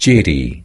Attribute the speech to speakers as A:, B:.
A: J D.